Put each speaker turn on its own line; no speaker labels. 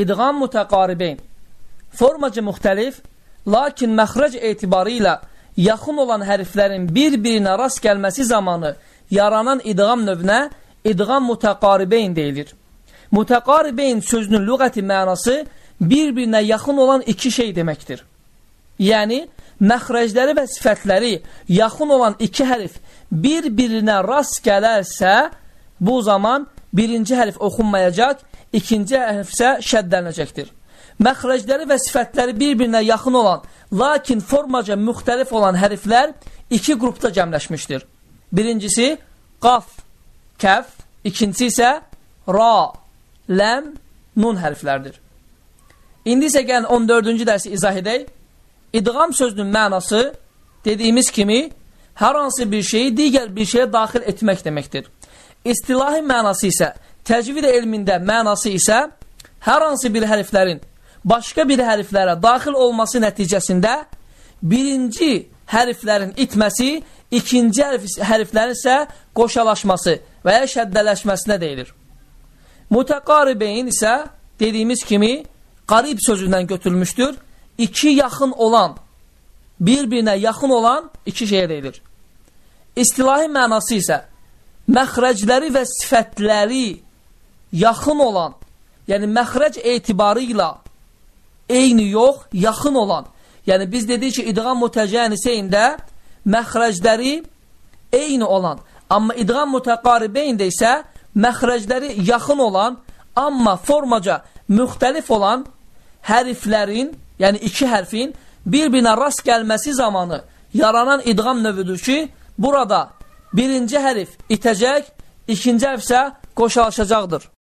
İdğam mütəqaribeyn. Formacı müxtəlif, lakin məxrəc etibarı ilə yaxın olan hərflərin bir-birinə rast gəlməsi zamanı yaranan idğam növünə idğam mütəqaribeyn deyilir. Mütəqaribeyn sözünün lüğəti mənası bir-birinə yaxın olan iki şey deməkdir. Yəni, məxrəcləri və sifətləri yaxın olan iki hərf bir-birinə rast gələrsə, bu zaman birinci hərf oxunmayacaq, ikinci hərf isə şəddələnəcəkdir. Məxrəcləri və sifətləri bir-birinə yaxın olan, lakin formaca müxtəlif olan hərflər iki qrupda cəmləşmişdir. Birincisi, qaf, kəf, ikincisi isə ra, ləm, nun hərflərdir. İndi isə gəlin 14-cü dərsi izah edək. İdğam sözünün mənası dediyimiz kimi hər hansı bir şeyi digər bir şeyə daxil etmək deməkdir. İstilahi mənası isə, təcvid elmində mənası isə hər hansı bir hərflərin başqa bir hərflərə daxil olması nəticəsində birinci hərflərin itməsi, ikinci hərf, hərflərin isə qoşalaşması və ya şəddələşməsinə deyilir. Mütəqaribeyn isə dediyimiz kimi qarib sözündən götürülmüşdür. İki yaxın olan, bir-birinə yaxın olan iki şeyə deyilir. İstilahi mənası isə məxrəcləri və sifətləri yaxın olan, yəni məxrəc etibarı ilə eyni yox, yaxın olan. Yəni biz dedik ki, idğam mütəcəniseyində məxrəcləri eyni olan, amma idğam mütəqaribeyndə isə məxrəcləri yaxın olan, amma formaca müxtəlif olan hərflərin, yəni iki hərfin bir-birinə rast gəlməsi zamanı yaranan idğam növüdür ki, burada birinci hərf itəcək, ikinci hərf isə qoşalaşacaqdır.